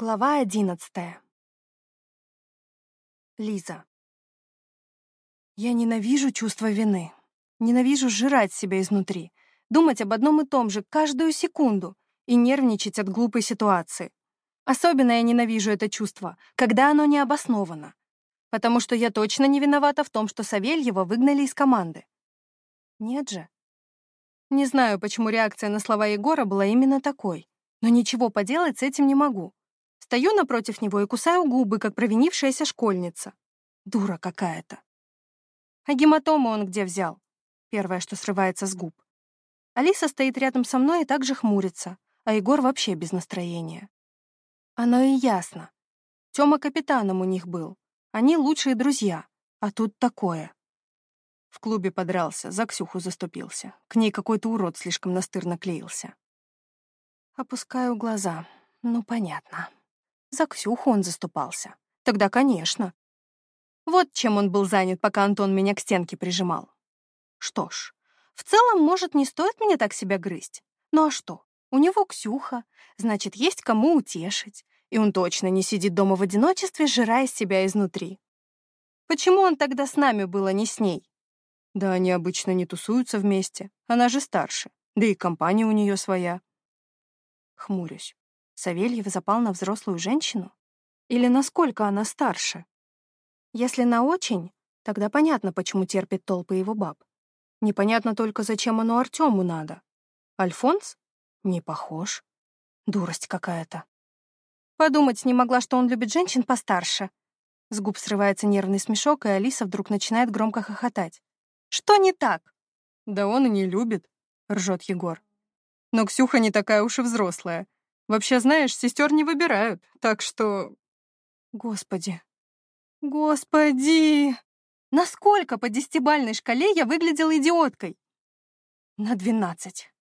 Глава одиннадцатая. Лиза. Я ненавижу чувство вины. Ненавижу жрать себя изнутри, думать об одном и том же каждую секунду и нервничать от глупой ситуации. Особенно я ненавижу это чувство, когда оно не обосновано. Потому что я точно не виновата в том, что Савельева выгнали из команды. Нет же. Не знаю, почему реакция на слова Егора была именно такой, но ничего поделать с этим не могу. Стою напротив него и кусаю губы, как провинившаяся школьница. Дура какая-то. А гематому он где взял? Первое, что срывается с губ. Алиса стоит рядом со мной и также хмурится, а Егор вообще без настроения. Оно и ясно. Тёма капитаном у них был. Они лучшие друзья, а тут такое. В клубе подрался, за Ксюху заступился. К ней какой-то урод слишком настырно клеился. Опускаю глаза. Ну, понятно. За Ксюху он заступался. Тогда, конечно. Вот чем он был занят, пока Антон меня к стенке прижимал. Что ж, в целом, может, не стоит мне так себя грызть. Ну а что? У него Ксюха, значит, есть кому утешить. И он точно не сидит дома в одиночестве, жирая себя изнутри. Почему он тогда с нами был, а не с ней? Да они обычно не тусуются вместе. Она же старше. Да и компания у нее своя. Хмурюсь. Савельев запал на взрослую женщину? Или насколько она старше? Если на очень, тогда понятно, почему терпит толпы его баб. Непонятно только, зачем оно Артему надо. Альфонс? Не похож. Дурость какая-то. Подумать не могла, что он любит женщин постарше. С губ срывается нервный смешок, и Алиса вдруг начинает громко хохотать. «Что не так?» «Да он и не любит», — ржет Егор. «Но Ксюха не такая уж и взрослая. Вообще, знаешь, сестер не выбирают, так что... Господи. Господи! Насколько по десятибальной шкале я выглядела идиоткой? На двенадцать.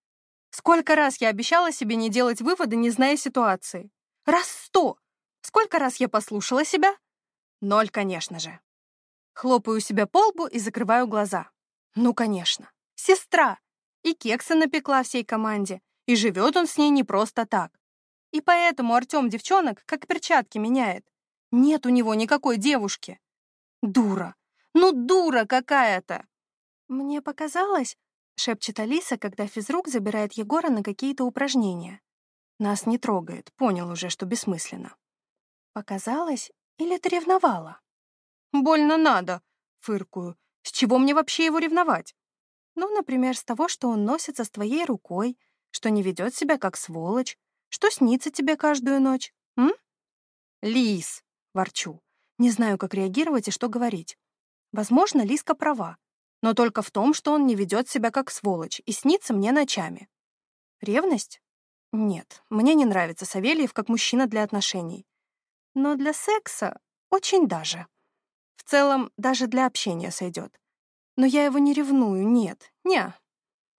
Сколько раз я обещала себе не делать выводы, не зная ситуации? Раз сто. Сколько раз я послушала себя? Ноль, конечно же. Хлопаю себя по лбу и закрываю глаза. Ну, конечно. Сестра. И кексы напекла всей команде. И живет он с ней не просто так. И поэтому Артем девчонок как перчатки меняет. Нет у него никакой девушки. Дура. Ну, дура какая-то. Мне показалось, шепчет Алиса, когда физрук забирает Егора на какие-то упражнения. Нас не трогает, понял уже, что бессмысленно. Показалось или ты ревновала? Больно надо, фыркую. С чего мне вообще его ревновать? Ну, например, с того, что он носится с твоей рукой, что не ведет себя как сволочь, что снится тебе каждую ночь? М? Лис, ворчу. Не знаю, как реагировать и что говорить. Возможно, Лиска права, но только в том, что он не ведет себя как сволочь и снится мне ночами. Ревность? Нет, мне не нравится Савельев как мужчина для отношений. Но для секса очень даже. В целом, даже для общения сойдет. Но я его не ревную, нет, не.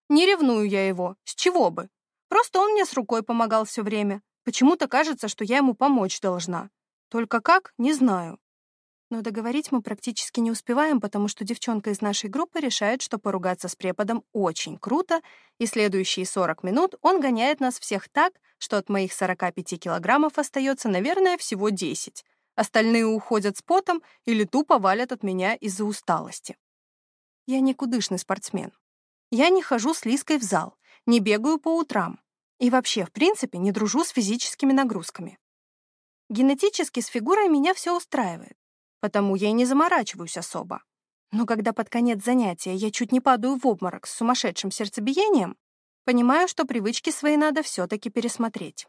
Не ревную я его, с чего бы? Просто он мне с рукой помогал все время. Почему-то кажется, что я ему помочь должна. Только как, не знаю. Но договорить мы практически не успеваем, потому что девчонка из нашей группы решает, что поругаться с преподом очень круто, и следующие 40 минут он гоняет нас всех так, что от моих 45 килограммов остается, наверное, всего 10. Остальные уходят с потом или тупо валят от меня из-за усталости. Я никудышный спортсмен. Я не хожу с Лиской в зал, не бегаю по утрам и вообще, в принципе, не дружу с физическими нагрузками. Генетически с фигурой меня все устраивает, потому я и не заморачиваюсь особо. Но когда под конец занятия я чуть не падаю в обморок с сумасшедшим сердцебиением, понимаю, что привычки свои надо все-таки пересмотреть.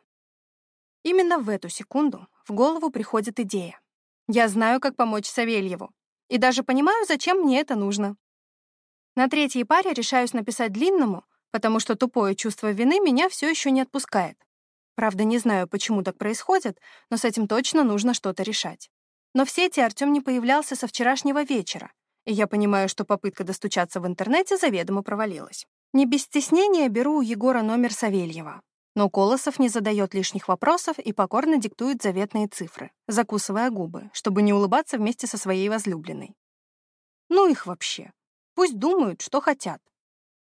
Именно в эту секунду в голову приходит идея. Я знаю, как помочь Савельеву, и даже понимаю, зачем мне это нужно. На третьей паре решаюсь написать длинному, потому что тупое чувство вины меня все еще не отпускает. Правда, не знаю, почему так происходит, но с этим точно нужно что-то решать. Но в сети Артем не появлялся со вчерашнего вечера, и я понимаю, что попытка достучаться в интернете заведомо провалилась. Не без стеснения беру у Егора номер Савельева. Но Колосов не задает лишних вопросов и покорно диктует заветные цифры, закусывая губы, чтобы не улыбаться вместе со своей возлюбленной. Ну их вообще. Пусть думают, что хотят.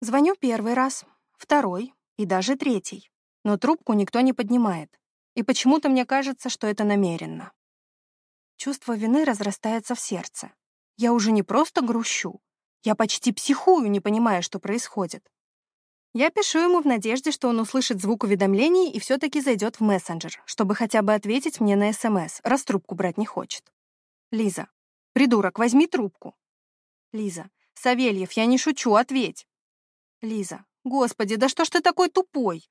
Звоню первый раз, второй и даже третий, но трубку никто не поднимает. И почему-то мне кажется, что это намеренно. Чувство вины разрастается в сердце. Я уже не просто грущу. Я почти психую, не понимая, что происходит. Я пишу ему в надежде, что он услышит звук уведомлений и все таки зайдет в мессенджер, чтобы хотя бы ответить мне на СМС, раз трубку брать не хочет. Лиза. Придурок, возьми трубку. Лиза. Савельев, я не шучу, ответь. Лиза. Господи, да что ж ты такой тупой?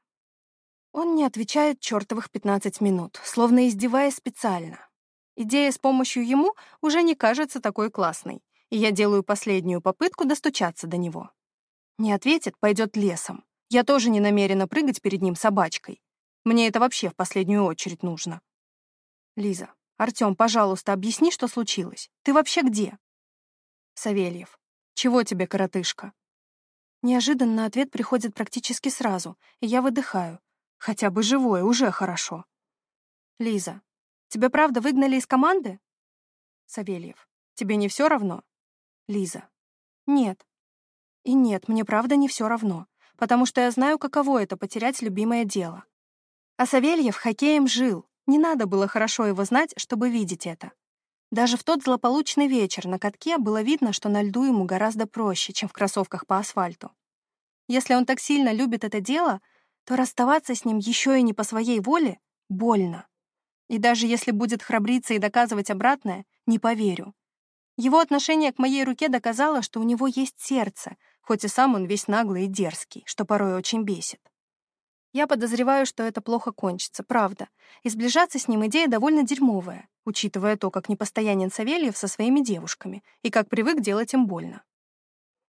Он не отвечает чертовых 15 минут, словно издеваясь специально. Идея с помощью ему уже не кажется такой классной, и я делаю последнюю попытку достучаться до него. Не ответит, пойдет лесом. Я тоже не намерена прыгать перед ним собачкой. Мне это вообще в последнюю очередь нужно. Лиза, Артём, пожалуйста, объясни, что случилось. Ты вообще где? Савельев. Чего тебе, коротышка? Неожиданно ответ приходит практически сразу, и я выдыхаю. Хотя бы живое, уже хорошо. Лиза. Тебя правда выгнали из команды? Савельев. Тебе не все равно? Лиза. Нет. И нет, мне правда не все равно, потому что я знаю, каково это — потерять любимое дело. А Савельев хоккеем жил, не надо было хорошо его знать, чтобы видеть это. Даже в тот злополучный вечер на катке было видно, что на льду ему гораздо проще, чем в кроссовках по асфальту. Если он так сильно любит это дело, то расставаться с ним еще и не по своей воле больно. И даже если будет храбриться и доказывать обратное, не поверю. Его отношение к моей руке доказало, что у него есть сердце, хоть и сам он весь наглый и дерзкий, что порой очень бесит. Я подозреваю, что это плохо кончится, правда, и сближаться с ним идея довольно дерьмовая, учитывая то, как непостоянен Савельев со своими девушками и как привык делать им больно.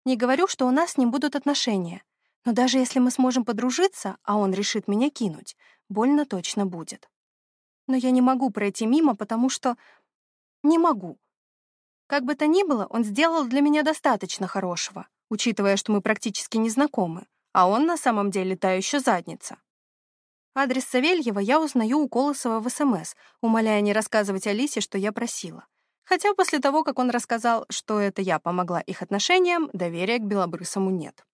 Не говорю, что у нас с ним будут отношения, но даже если мы сможем подружиться, а он решит меня кинуть, больно точно будет. Но я не могу пройти мимо, потому что... Не могу. Как бы то ни было, он сделал для меня достаточно хорошего, учитывая, что мы практически не знакомы, а он на самом деле та еще задница. Адрес Савельева я узнаю у Колосова в СМС, умоляя не рассказывать Алисе, что я просила. Хотя после того, как он рассказал, что это я помогла их отношениям, доверия к Белобрысому нет.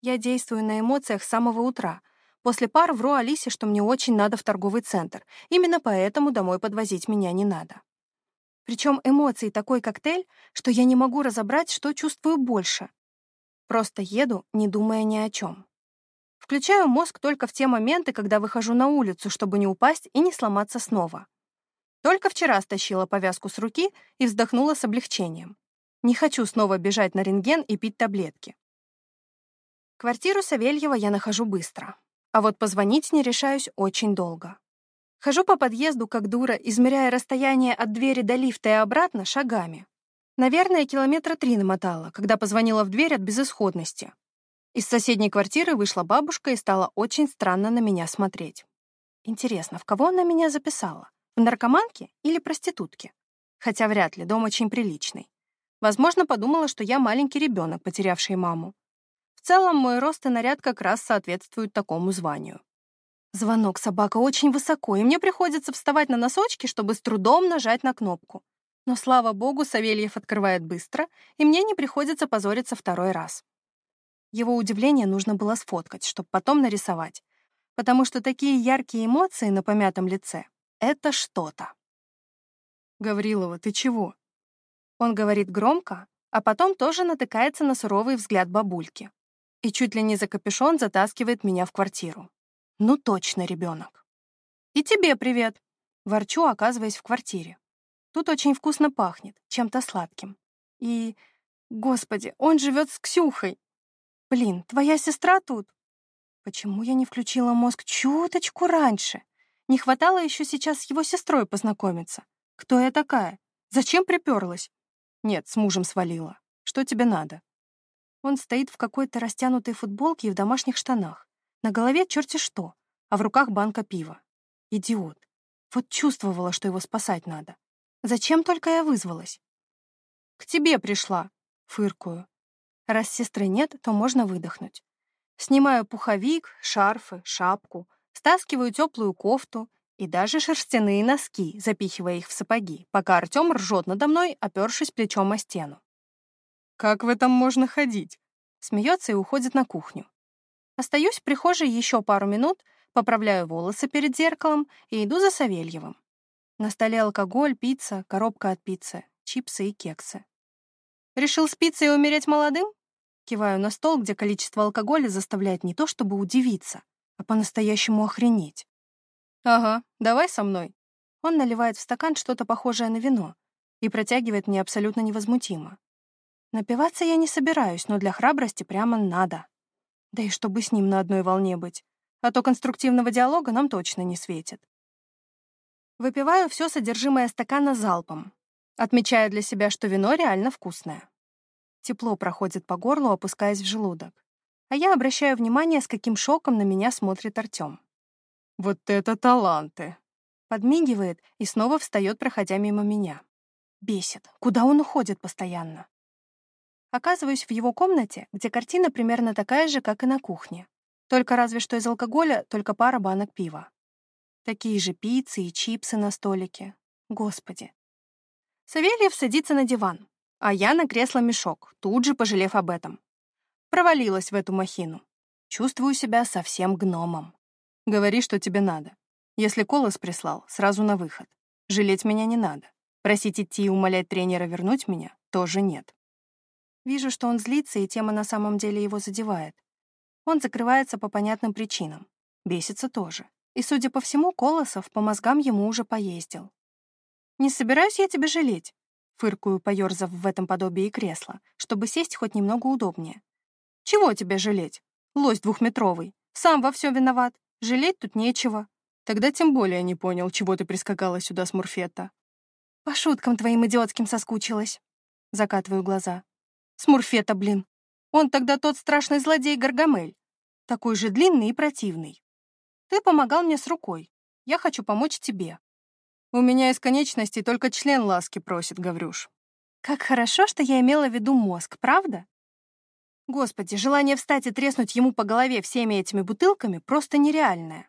Я действую на эмоциях с самого утра. После пар вру Алисе, что мне очень надо в торговый центр. Именно поэтому домой подвозить меня не надо. Причем эмоции такой коктейль, что я не могу разобрать, что чувствую больше. Просто еду, не думая ни о чем. Включаю мозг только в те моменты, когда выхожу на улицу, чтобы не упасть и не сломаться снова. Только вчера стащила повязку с руки и вздохнула с облегчением. Не хочу снова бежать на рентген и пить таблетки. Квартиру Савельева я нахожу быстро, а вот позвонить не решаюсь очень долго. Хожу по подъезду, как дура, измеряя расстояние от двери до лифта и обратно шагами. Наверное, километра три намотала, когда позвонила в дверь от безысходности. Из соседней квартиры вышла бабушка и стала очень странно на меня смотреть. Интересно, в кого она меня записала? В наркоманке или проститутке? Хотя вряд ли, дом очень приличный. Возможно, подумала, что я маленький ребенок, потерявший маму. В целом, мой рост и наряд как раз соответствуют такому званию. Звонок собака очень высоко, и мне приходится вставать на носочки, чтобы с трудом нажать на кнопку. Но, слава богу, Савельев открывает быстро, и мне не приходится позориться второй раз. Его удивление нужно было сфоткать, чтобы потом нарисовать, потому что такие яркие эмоции на помятом лице — это что-то. «Гаврилова, ты чего?» Он говорит громко, а потом тоже натыкается на суровый взгляд бабульки и чуть ли не за капюшон затаскивает меня в квартиру. Ну точно ребенок. И тебе привет. Ворчу, оказываясь в квартире. Тут очень вкусно пахнет, чем-то сладким. И, господи, он живет с Ксюхой. Блин, твоя сестра тут? Почему я не включила мозг чуточку раньше? Не хватало еще сейчас с его сестрой познакомиться. Кто я такая? Зачем приперлась? Нет, с мужем свалила. Что тебе надо? Он стоит в какой-то растянутой футболке и в домашних штанах. На голове черти что, а в руках банка пива. Идиот. Вот чувствовала, что его спасать надо. Зачем только я вызвалась? К тебе пришла, фыркую. Раз сестры нет, то можно выдохнуть. Снимаю пуховик, шарфы, шапку, стаскиваю теплую кофту и даже шерстяные носки, запихивая их в сапоги, пока Артем ржет надо мной, опершись плечом о стену. «Как в этом можно ходить?» Смеется и уходит на кухню. Остаюсь в прихожей еще пару минут, поправляю волосы перед зеркалом и иду за Савельевым. На столе алкоголь, пицца, коробка от пиццы, чипсы и кексы. Решил спиться и умереть молодым? Киваю на стол, где количество алкоголя заставляет не то чтобы удивиться, а по-настоящему охренеть. «Ага, давай со мной». Он наливает в стакан что-то похожее на вино и протягивает мне абсолютно невозмутимо. Напиваться я не собираюсь, но для храбрости прямо надо. Да и чтобы с ним на одной волне быть, а то конструктивного диалога нам точно не светит. Выпиваю все содержимое стакана залпом, отмечая для себя, что вино реально вкусное. Тепло проходит по горлу, опускаясь в желудок. А я обращаю внимание, с каким шоком на меня смотрит Артем. «Вот это таланты!» Подмигивает и снова встает, проходя мимо меня. Бесит. Куда он уходит постоянно? Оказываюсь в его комнате, где картина примерно такая же, как и на кухне. Только разве что из алкоголя только пара банок пива. Такие же пиццы и чипсы на столике. Господи. Савельев садится на диван, а я на кресло-мешок, тут же пожалев об этом. Провалилась в эту махину. Чувствую себя совсем гномом. Говори, что тебе надо. Если Колос прислал, сразу на выход. Жалеть меня не надо. Просить идти и умолять тренера вернуть меня тоже нет. Вижу, что он злится, и тема на самом деле его задевает. Он закрывается по понятным причинам. Бесится тоже. И, судя по всему, Колосов по мозгам ему уже поездил. «Не собираюсь я тебя жалеть», — фыркую, поёрзав в этом подобии кресла, чтобы сесть хоть немного удобнее. «Чего тебе жалеть? Лось двухметровый. Сам во всем виноват. Жалеть тут нечего». Тогда тем более не понял, чего ты прискакала сюда с Мурфета. «По шуткам твоим идиотским соскучилась». Закатываю глаза. «С Мурфета, блин. Он тогда тот страшный злодей Гаргамель. Такой же длинный и противный. Ты помогал мне с рукой. Я хочу помочь тебе. У меня из конечностей только член ласки просит, Гаврюш. Как хорошо, что я имела в виду мозг, правда? Господи, желание встать и треснуть ему по голове всеми этими бутылками просто нереальное.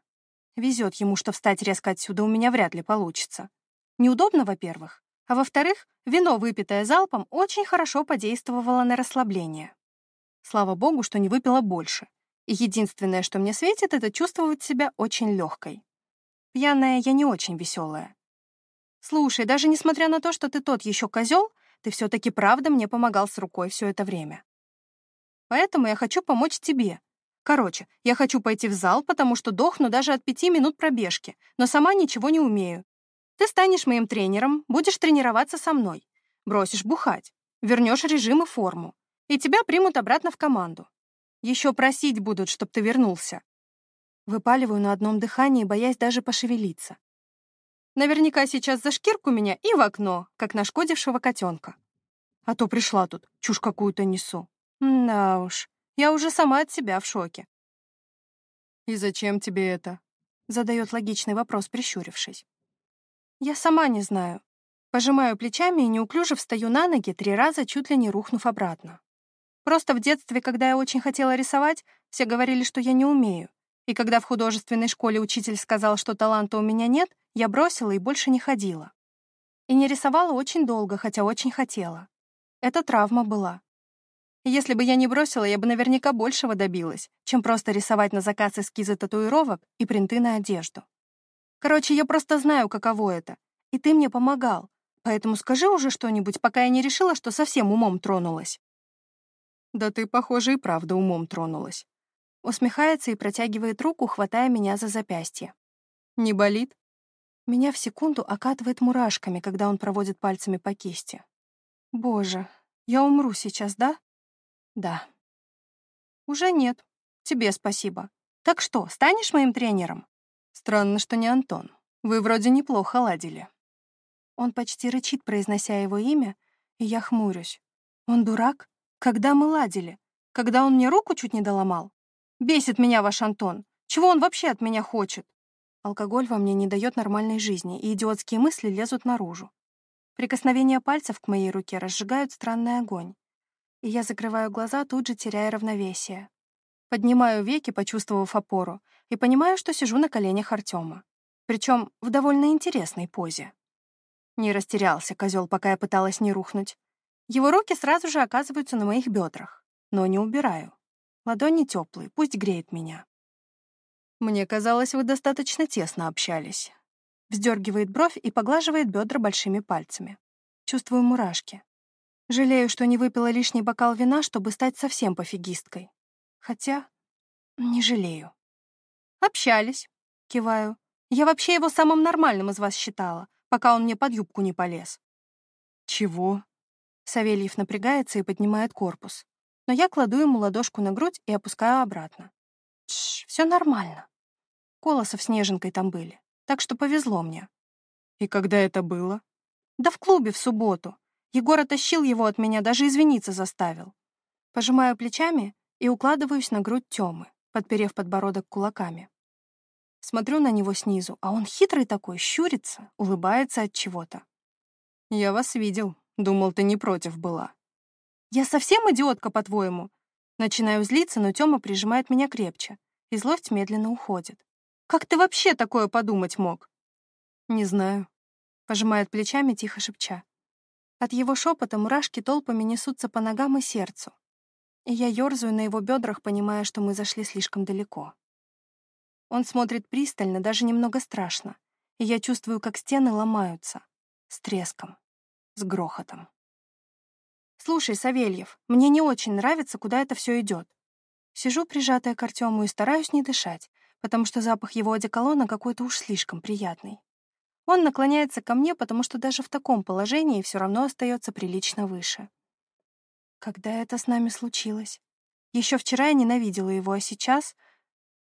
Везет ему, что встать резко отсюда у меня вряд ли получится. Неудобно, во-первых, а во-вторых, вино, выпитое залпом, очень хорошо подействовало на расслабление. Слава богу, что не выпила больше, единственное, что мне светит, это чувствовать себя очень легкой. Пьяная я не очень веселая. Слушай, даже несмотря на то, что ты тот еще козел, ты все-таки правда мне помогал с рукой все это время. Поэтому я хочу помочь тебе. Короче, я хочу пойти в зал, потому что дохну даже от пяти минут пробежки, но сама ничего не умею. Ты станешь моим тренером, будешь тренироваться со мной, бросишь бухать, вернешь режим и форму, и тебя примут обратно в команду. Еще просить будут, чтоб ты вернулся. Выпаливаю на одном дыхании, боясь даже пошевелиться. Наверняка сейчас за шкирку меня и в окно, как нашкодившего котенка. А то пришла тут, чушь какую-то несу. Да уж, я уже сама от себя в шоке. «И зачем тебе это?» — задает логичный вопрос, прищурившись. Я сама не знаю. Пожимаю плечами и неуклюже встаю на ноги, три раза чуть ли не рухнув обратно. Просто в детстве, когда я очень хотела рисовать, все говорили, что я не умею. И когда в художественной школе учитель сказал, что таланта у меня нет, я бросила и больше не ходила. И не рисовала очень долго, хотя очень хотела. Это травма была. Если бы я не бросила, я бы наверняка большего добилась, чем просто рисовать на заказ эскизы татуировок и принты на одежду. Короче, я просто знаю, каково это. И ты мне помогал. Поэтому скажи уже что-нибудь, пока я не решила, что совсем умом тронулась. Да ты, похоже, и правда умом тронулась. Усмехается и протягивает руку, хватая меня за запястье. Не болит? Меня в секунду окатывает мурашками, когда он проводит пальцами по кисти. Боже, я умру сейчас, да? Да. Уже нет. Тебе спасибо. Так что, станешь моим тренером? Странно, что не Антон. Вы вроде неплохо ладили. Он почти рычит, произнося его имя, и я хмурюсь. Он дурак? Когда мы ладили? Когда он мне руку чуть не доломал? Бесит меня ваш Антон. Чего он вообще от меня хочет? Алкоголь во мне не дает нормальной жизни, и идиотские мысли лезут наружу. Прикосновения пальцев к моей руке разжигают странный огонь. И я закрываю глаза, тут же теряя равновесие. Поднимаю веки, почувствовав опору, и понимаю, что сижу на коленях Артема. Причем в довольно интересной позе. Не растерялся козел, пока я пыталась не рухнуть. Его руки сразу же оказываются на моих бедрах, но не убираю. Ладони теплые, пусть греет меня. Мне казалось, вы достаточно тесно общались. Вздергивает бровь и поглаживает бедра большими пальцами. Чувствую мурашки. Жалею, что не выпила лишний бокал вина, чтобы стать совсем пофигисткой. Хотя не жалею. Общались, киваю. Я вообще его самым нормальным из вас считала, пока он мне под юбку не полез. Чего? Савельев напрягается и поднимает корпус. Но я кладу ему ладошку на грудь и опускаю обратно. Тш, все нормально. Колосов с Неженкой там были, так что повезло мне. И когда это было? Да в клубе в субботу. Егор оттащил его от меня, даже извиниться заставил. Пожимаю плечами и укладываюсь на грудь Тёмы, подперев подбородок кулаками. Смотрю на него снизу, а он хитрый такой, щурится, улыбается от чего-то. «Я вас видел. Думал, ты не против была». «Я совсем идиотка, по-твоему?» Начинаю злиться, но Тёма прижимает меня крепче, и злость медленно уходит. «Как ты вообще такое подумать мог?» «Не знаю», — пожимает плечами, тихо шепча. От его шепота мурашки толпами несутся по ногам и сердцу. И я ёрзаю на его бедрах, понимая, что мы зашли слишком далеко. Он смотрит пристально, даже немного страшно, и я чувствую, как стены ломаются. С треском. С грохотом. «Слушай, Савельев, мне не очень нравится, куда это все идет. Сижу, прижатая к Артему, и стараюсь не дышать, потому что запах его одеколона какой-то уж слишком приятный. Он наклоняется ко мне, потому что даже в таком положении все равно остается прилично выше. Когда это с нами случилось? Еще вчера я ненавидела его, а сейчас...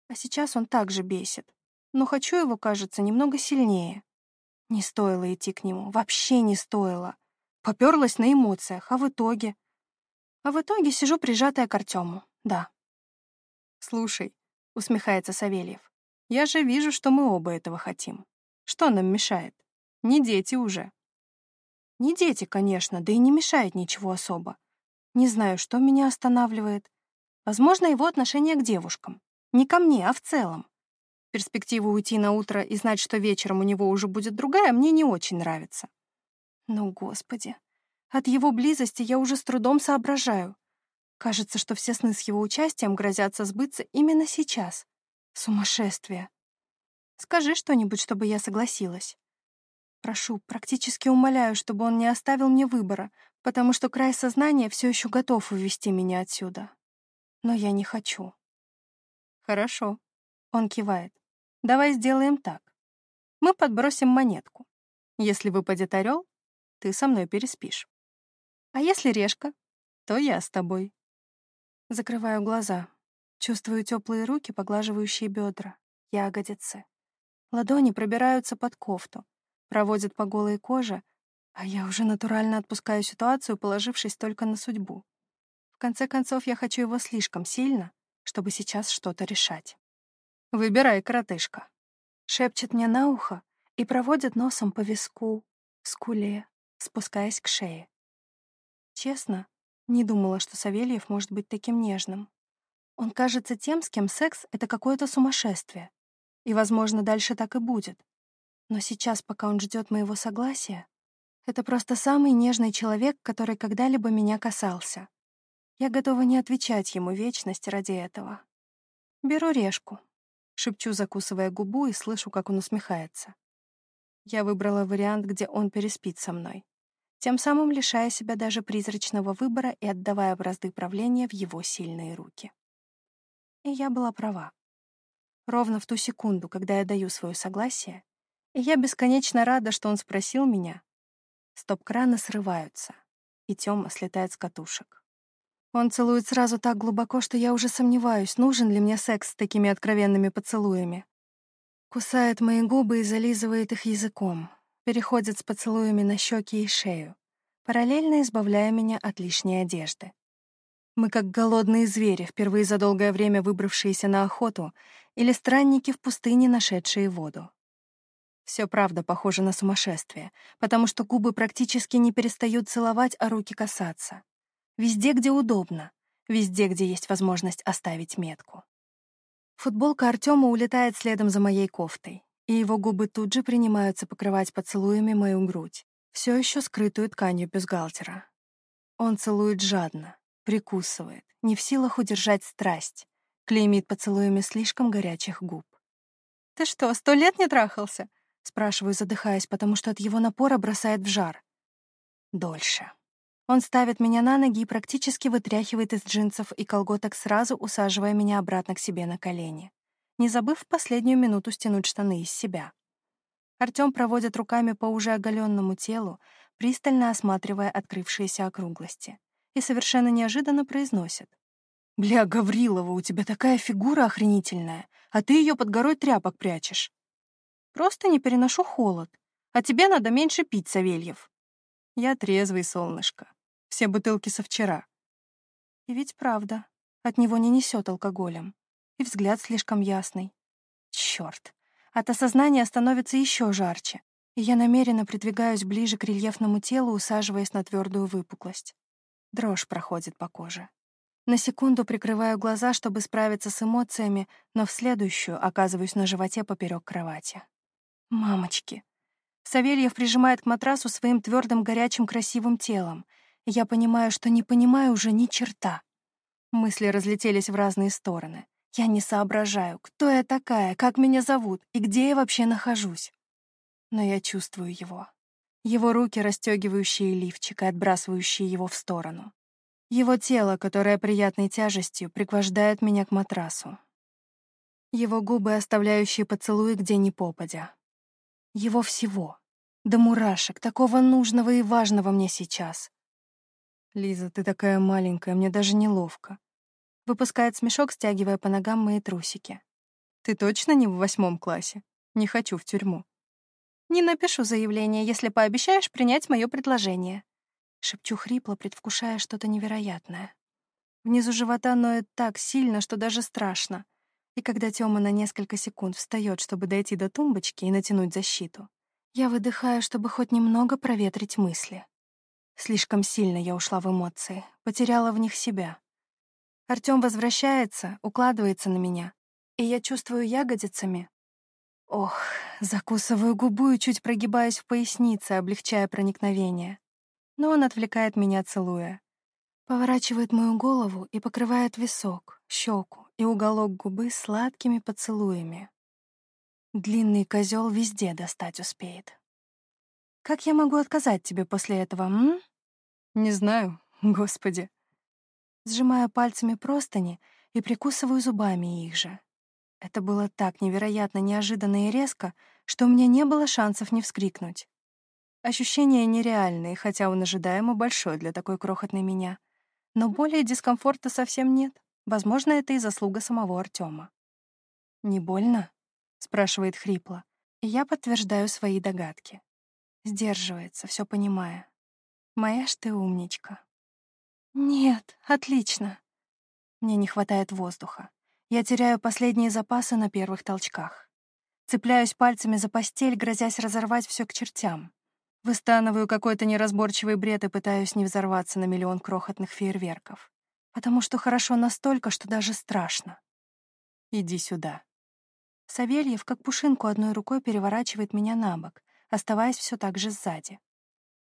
А сейчас он также бесит. Но хочу его, кажется, немного сильнее. Не стоило идти к нему, вообще не стоило. Поперлась на эмоциях, а в итоге... А в итоге сижу прижатая к Артему, да. «Слушай», — усмехается Савельев, — «я же вижу, что мы оба этого хотим. Что нам мешает? Не дети уже. Не дети, конечно, да и не мешает ничего особо. Не знаю, что меня останавливает. Возможно, его отношение к девушкам. Не ко мне, а в целом. Перспектива уйти на утро и знать, что вечером у него уже будет другая, мне не очень нравится. Но, господи, от его близости я уже с трудом соображаю. Кажется, что все сны с его участием грозятся сбыться именно сейчас. Сумасшествие. Скажи что-нибудь, чтобы я согласилась. Прошу, практически умоляю, чтобы он не оставил мне выбора, потому что край сознания все еще готов увести меня отсюда. Но я не хочу. Хорошо. Он кивает. Давай сделаем так. Мы подбросим монетку. Если выпадет орел, ты со мной переспишь. А если решка, то я с тобой. Закрываю глаза. Чувствую теплые руки, поглаживающие бедра, ягодицы. Ладони пробираются под кофту, проводят по голой коже, а я уже натурально отпускаю ситуацию, положившись только на судьбу. В конце концов, я хочу его слишком сильно, чтобы сейчас что-то решать. «Выбирай, коротышка», — шепчет мне на ухо и проводит носом по виску, скуле, спускаясь к шее. Честно, не думала, что Савельев может быть таким нежным. Он кажется тем, с кем секс — это какое-то сумасшествие. И, возможно, дальше так и будет. Но сейчас, пока он ждет моего согласия, это просто самый нежный человек, который когда-либо меня касался. Я готова не отвечать ему вечность ради этого. Беру решку. Шепчу, закусывая губу, и слышу, как он усмехается. Я выбрала вариант, где он переспит со мной, тем самым лишая себя даже призрачного выбора и отдавая бразды правления в его сильные руки. И я была права. Ровно в ту секунду, когда я даю свое согласие, и я бесконечно рада, что он спросил меня, стоп-краны срываются, и Тёма слетает с катушек. Он целует сразу так глубоко, что я уже сомневаюсь, нужен ли мне секс с такими откровенными поцелуями. Кусает мои губы и зализывает их языком, переходит с поцелуями на щеки и шею, параллельно избавляя меня от лишней одежды. Мы как голодные звери, впервые за долгое время выбравшиеся на охоту, или странники в пустыне, нашедшие воду. Все правда похоже на сумасшествие, потому что губы практически не перестают целовать, а руки касаться. Везде, где удобно, везде, где есть возможность оставить метку. Футболка Артема улетает следом за моей кофтой, и его губы тут же принимаются покрывать поцелуями мою грудь, все еще скрытую тканью бюстгальтера. Он целует жадно, прикусывает, не в силах удержать страсть, клеймит поцелуями слишком горячих губ. «Ты что, сто лет не трахался?» Спрашиваю, задыхаясь, потому что от его напора бросает в жар. Дольше. Он ставит меня на ноги и практически вытряхивает из джинсов и колготок, сразу усаживая меня обратно к себе на колени, не забыв в последнюю минуту стянуть штаны из себя. Артём проводит руками по уже оголенному телу, пристально осматривая открывшиеся округлости, и совершенно неожиданно произносит. «Бля, Гаврилова, у тебя такая фигура охренительная, а ты ее под горой тряпок прячешь». «Просто не переношу холод. А тебе надо меньше пить, Савельев». «Я трезвый, солнышко. Все бутылки со вчера». И ведь правда, от него не несет алкоголем. И взгляд слишком ясный. Черт, от осознания становится еще жарче, и я намеренно придвигаюсь ближе к рельефному телу, усаживаясь на твердую выпуклость. Дрожь проходит по коже. На секунду прикрываю глаза, чтобы справиться с эмоциями, но в следующую оказываюсь на животе поперек кровати. Мамочки. Савельев прижимает к матрасу своим твердым, горячим, красивым телом, я понимаю, что не понимаю уже ни черта. Мысли разлетелись в разные стороны. Я не соображаю, кто я такая, как меня зовут и где я вообще нахожусь. Но я чувствую его. Его руки, расстегивающие лифчик и отбрасывающие его в сторону. Его тело, которое приятной тяжестью пригвождает меня к матрасу. Его губы, оставляющие поцелуи где ни попадя. Его всего. До мурашек, такого нужного и важного мне сейчас. «Лиза, ты такая маленькая, мне даже неловко. Выпускает смешок, стягивая по ногам мои трусики. «Ты точно не в восьмом классе? Не хочу в тюрьму». «Не напишу заявление, если пообещаешь принять мое предложение». Шепчу хрипло, предвкушая что-то невероятное. Внизу живота ноет так сильно, что даже страшно. И когда Тёма на несколько секунд встает, чтобы дойти до тумбочки и натянуть защиту, я выдыхаю, чтобы хоть немного проветрить мысли. Слишком сильно я ушла в эмоции, потеряла в них себя. Артём возвращается, укладывается на меня, и я чувствую ягодицами. Ох, закусываю губу и чуть прогибаюсь в пояснице, облегчая проникновение. Но он отвлекает меня, целуя. Поворачивает мою голову и покрывает висок, щеку и уголок губы сладкими поцелуями. Длинный козел везде достать успеет. Как я могу отказать тебе после этого, м? Не знаю, господи сжимая пальцами простыни и прикусываю зубами их же. Это было так невероятно неожиданно и резко, что у меня не было шансов не вскрикнуть. Ощущения нереальные, хотя он ожидаемо большой для такой крохотной меня. Но боли и дискомфорта совсем нет. Возможно, это и заслуга самого Артема. «Не больно?» — спрашивает хрипло. И я подтверждаю свои догадки. Сдерживается, все понимая. «Моя ж ты умничка». «Нет, отлично». Мне не хватает воздуха. Я теряю последние запасы на первых толчках. Цепляюсь пальцами за постель, грозясь разорвать все к чертям. Выстанываю какой-то неразборчивый бред и пытаюсь не взорваться на миллион крохотных фейерверков. Потому что хорошо настолько, что даже страшно. Иди сюда. Савельев, как пушинку одной рукой, переворачивает меня на бок, оставаясь все так же сзади.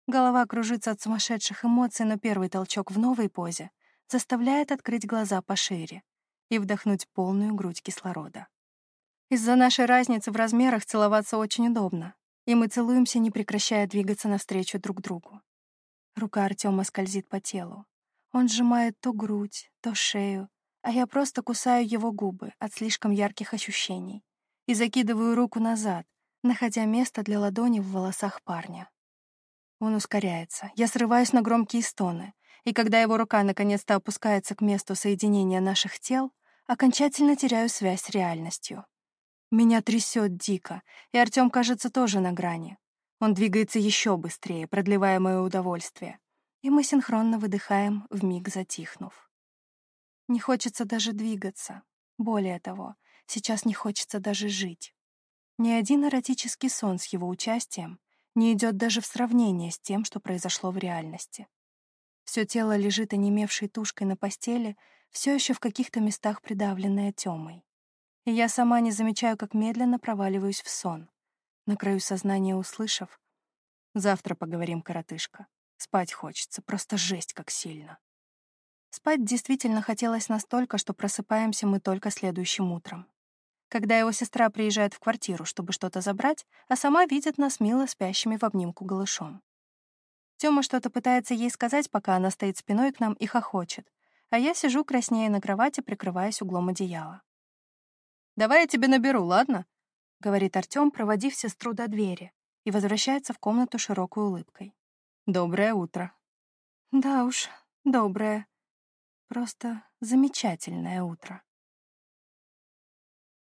Голова кружится от сумасшедших эмоций, но первый толчок в новой позе заставляет открыть глаза пошире и вдохнуть полную грудь кислорода. Из-за нашей разницы в размерах целоваться очень удобно, и мы целуемся, не прекращая двигаться навстречу друг другу. Рука Артема скользит по телу. Он сжимает то грудь, то шею, а я просто кусаю его губы от слишком ярких ощущений и закидываю руку назад, находя место для ладони в волосах парня. Он ускоряется. Я срываюсь на громкие стоны. И когда его рука наконец-то опускается к месту соединения наших тел, окончательно теряю связь с реальностью. Меня трясет дико, и Артем, кажется, тоже на грани. Он двигается еще быстрее, продлевая мое удовольствие. И мы синхронно выдыхаем, вмиг затихнув. Не хочется даже двигаться. Более того, сейчас не хочется даже жить. Ни один эротический сон с его участием не идет даже в сравнение с тем, что произошло в реальности. Все тело лежит онемевшей тушкой на постели, все еще в каких-то местах придавленное темой. И я сама не замечаю, как медленно проваливаюсь в сон, на краю сознания услышав «Завтра поговорим, коротышка. Спать хочется, просто жесть как сильно». Спать действительно хотелось настолько, что просыпаемся мы только следующим утром. Когда его сестра приезжает в квартиру, чтобы что-то забрать, а сама видит нас мило спящими в обнимку голышом. Тёма что-то пытается ей сказать, пока она стоит спиной к нам и хохочет, а я сижу краснея на кровати, прикрываясь углом одеяла. «Давай я тебе наберу, ладно?» — говорит Артём, проводив сестру до двери, и возвращается в комнату широкой улыбкой. «Доброе утро». «Да уж, доброе. Просто замечательное утро».